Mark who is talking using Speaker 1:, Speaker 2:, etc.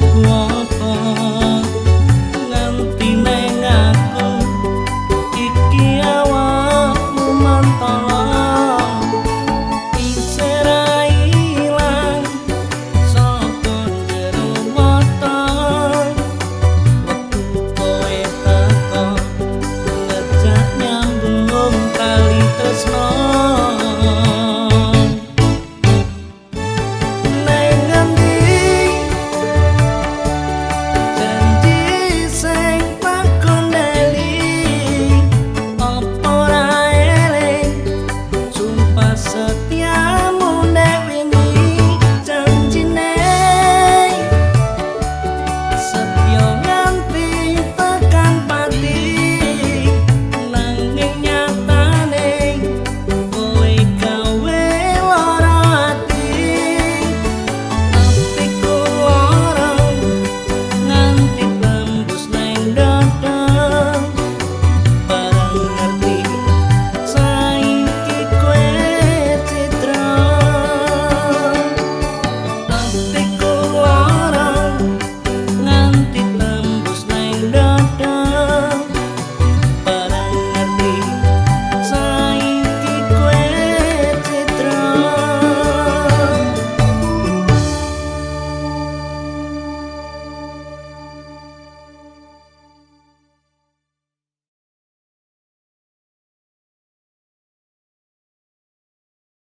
Speaker 1: 我